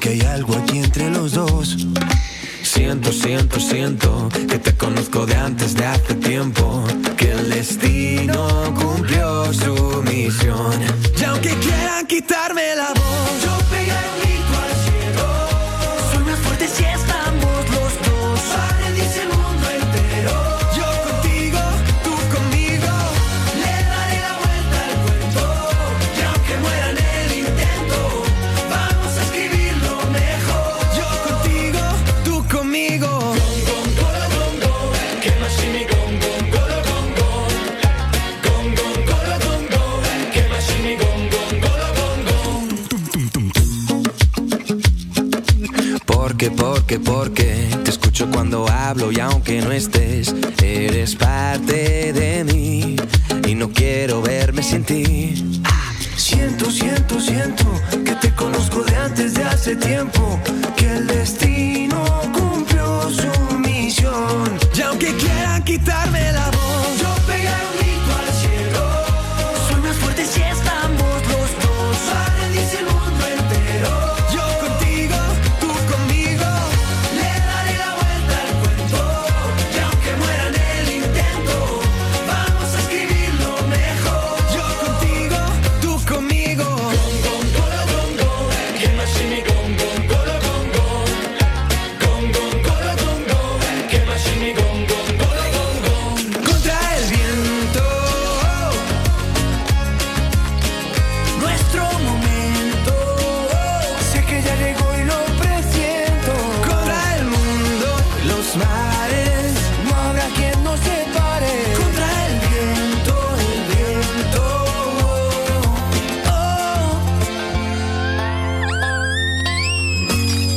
que hay algo aquí entre los dos. Siento, siento, siento que te conozco de antes de hace tiempo. Que el destino cumplió su misión. Y aunque quieran quitarme la porque, porque te escucho cuando hablo y aunque no estés, eres parte de mí y no quiero verme sin ti. Siento, siento, siento que te conozco de antes de hace tiempo, que el destino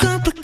complicated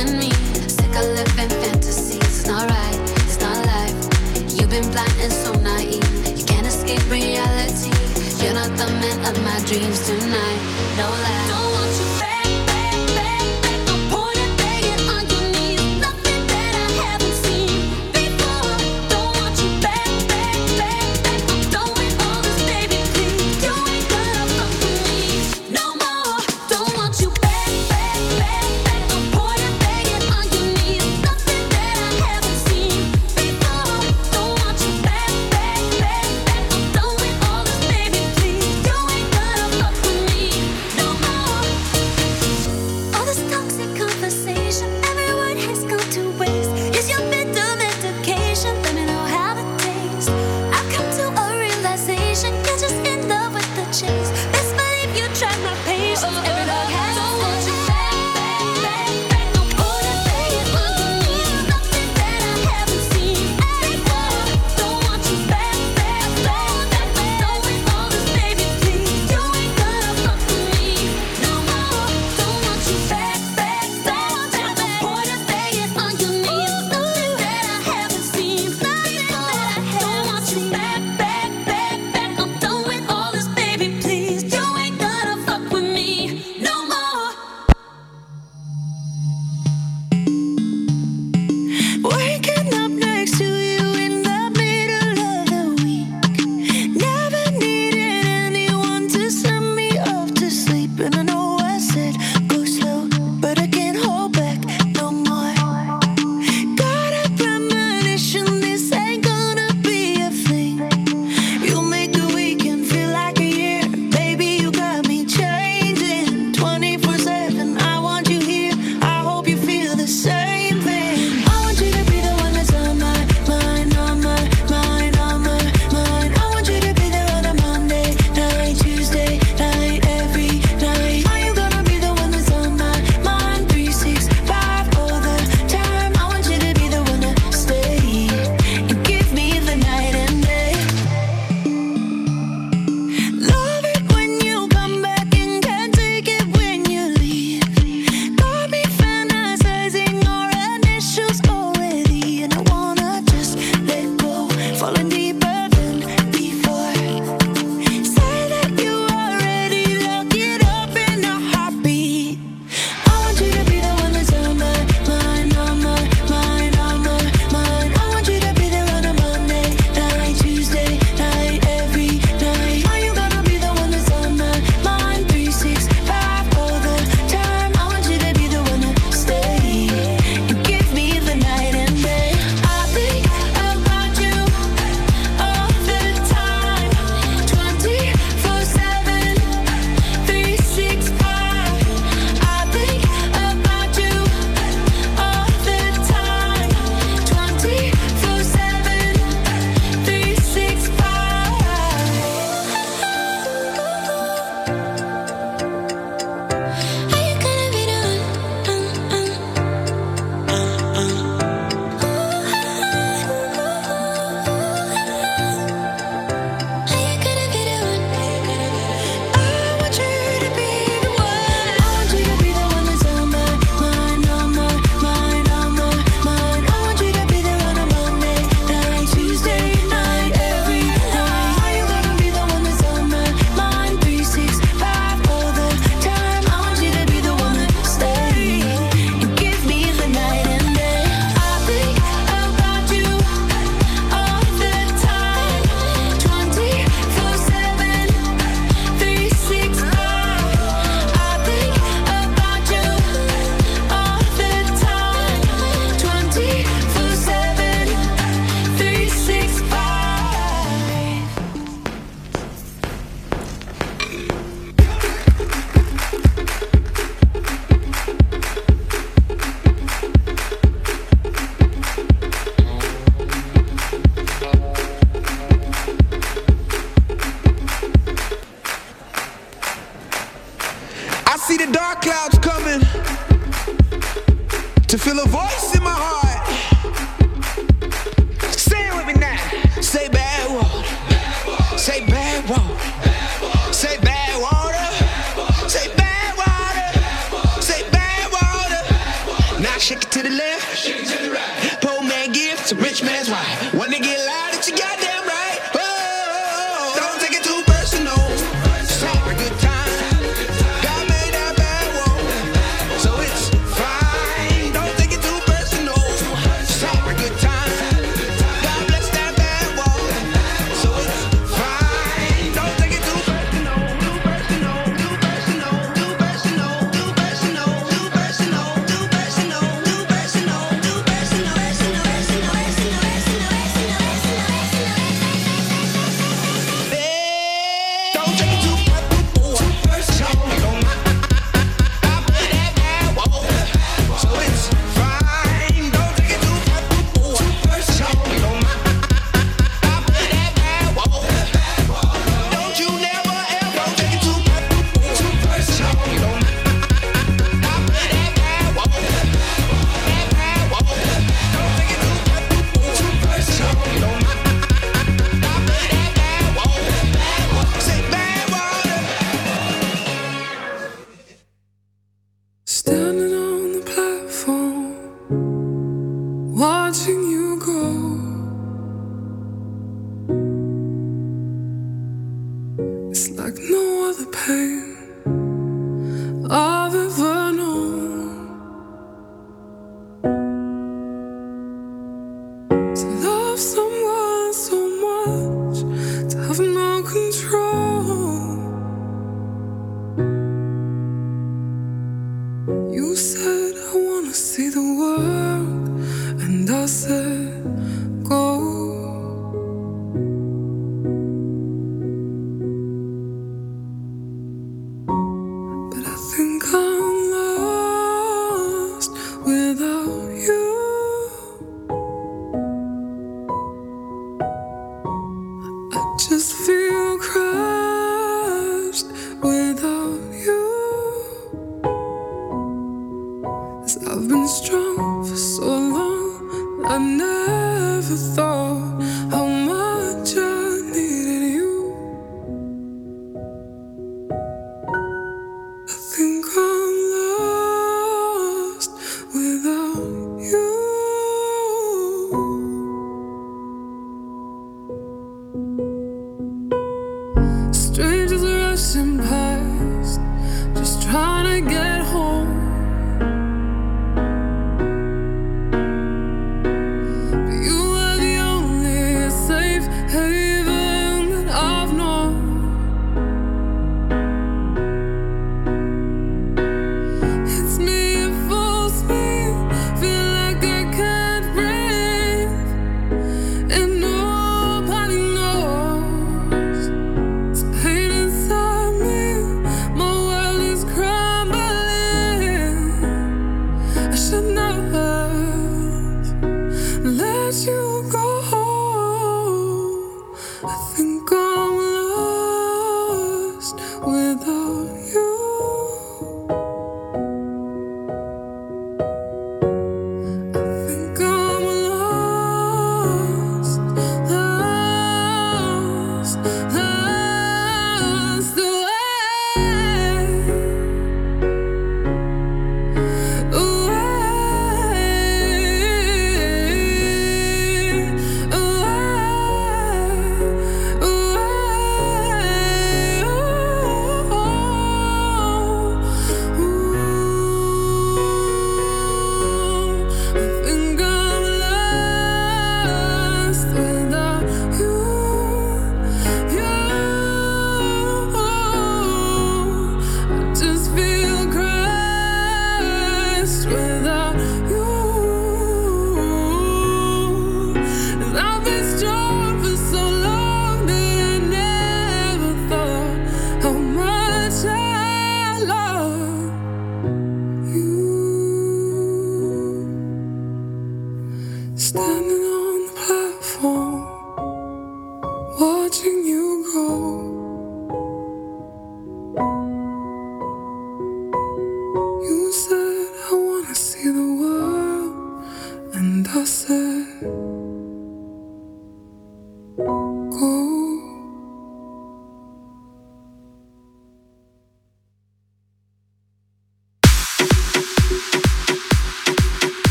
in me.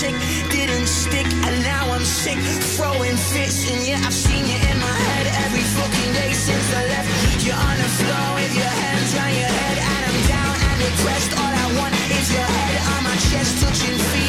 chick didn't stick, and now I'm sick, throwing fits. And yeah, I've seen you in my head every fucking day since I left. You're on the floor with your hands on your head, and I'm down and depressed. All I want is your head on my chest, touching feet.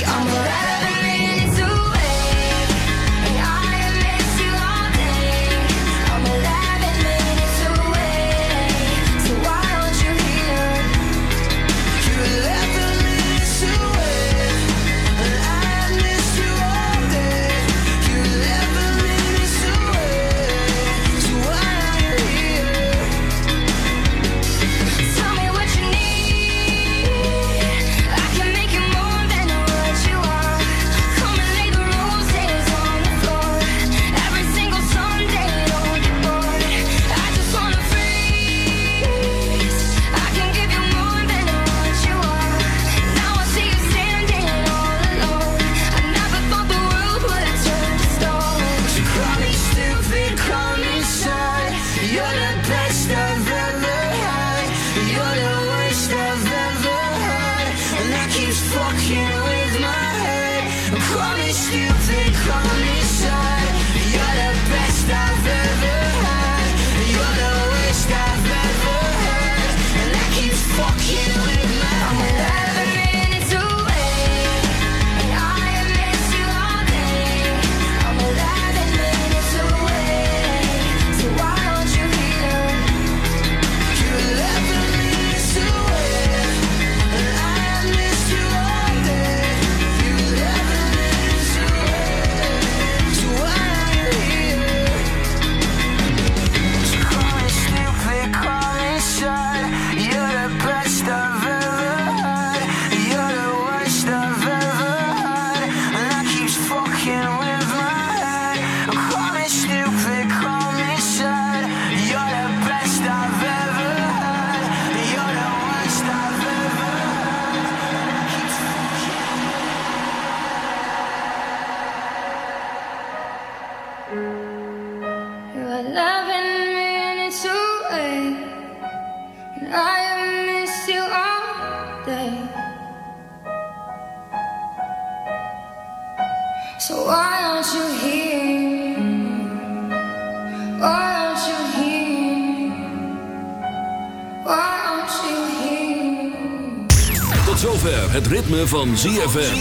Ritme van ZFM.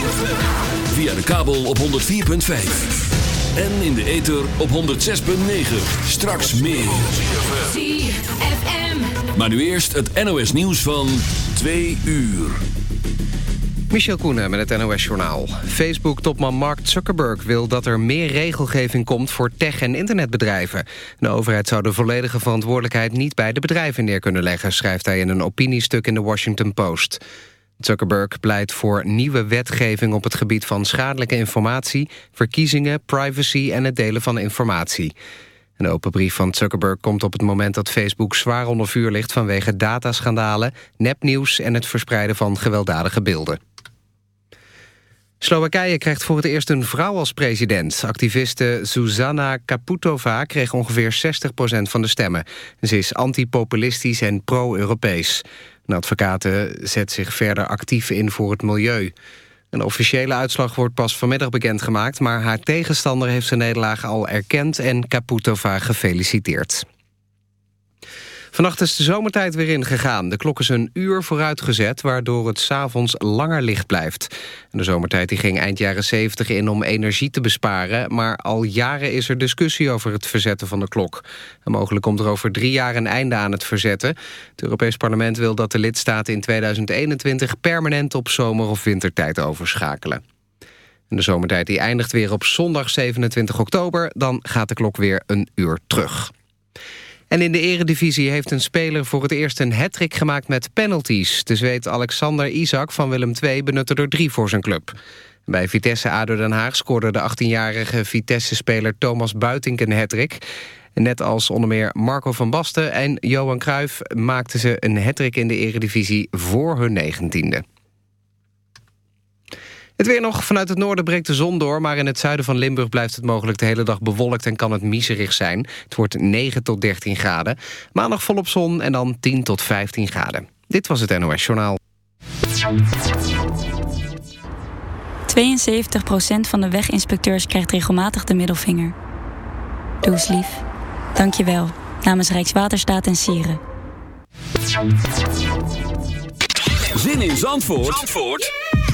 Via de kabel op 104.5. En in de ether op 106.9. Straks meer. ZFM. Maar nu eerst het NOS nieuws van 2 uur. Michel Koenen met het NOS-journaal. Facebook-topman Mark Zuckerberg wil dat er meer regelgeving komt voor tech- en internetbedrijven. De overheid zou de volledige verantwoordelijkheid niet bij de bedrijven neer kunnen leggen... schrijft hij in een opiniestuk in de Washington Post. Zuckerberg pleit voor nieuwe wetgeving op het gebied van schadelijke informatie... verkiezingen, privacy en het delen van informatie. Een open brief van Zuckerberg komt op het moment dat Facebook zwaar onder vuur ligt... vanwege dataschandalen, nepnieuws en het verspreiden van gewelddadige beelden. Slowakije krijgt voor het eerst een vrouw als president. Activiste Zuzana Kaputova kreeg ongeveer 60% van de stemmen. Ze is antipopulistisch en pro-Europees. Een advocate zet zich verder actief in voor het milieu. Een officiële uitslag wordt pas vanmiddag bekendgemaakt... maar haar tegenstander heeft zijn nederlaag al erkend en Kaputova gefeliciteerd. Vannacht is de zomertijd weer ingegaan. De klok is een uur vooruitgezet, waardoor het s'avonds langer licht blijft. De zomertijd die ging eind jaren 70 in om energie te besparen... maar al jaren is er discussie over het verzetten van de klok. En mogelijk komt er over drie jaar een einde aan het verzetten. Het Europees Parlement wil dat de lidstaten in 2021... permanent op zomer- of wintertijd overschakelen. En de zomertijd die eindigt weer op zondag 27 oktober... dan gaat de klok weer een uur terug. En in de eredivisie heeft een speler voor het eerst een hat gemaakt met penalties. De Zweed Alexander Isaac van Willem II benutte er drie voor zijn club. Bij Vitesse ADO Den Haag scoorde de 18-jarige Vitesse-speler Thomas Buitink een hat Net als onder meer Marco van Basten en Johan Cruijff... maakten ze een hat in de eredivisie voor hun negentiende. Het weer nog. Vanuit het noorden breekt de zon door... maar in het zuiden van Limburg blijft het mogelijk de hele dag bewolkt... en kan het miserig zijn. Het wordt 9 tot 13 graden. Maandag volop zon en dan 10 tot 15 graden. Dit was het NOS Journaal. 72% van de weginspecteurs krijgt regelmatig de middelvinger. Doe eens lief. Dank je wel. Namens Rijkswaterstaat en Sieren. Zin in Zandvoort, Zandvoort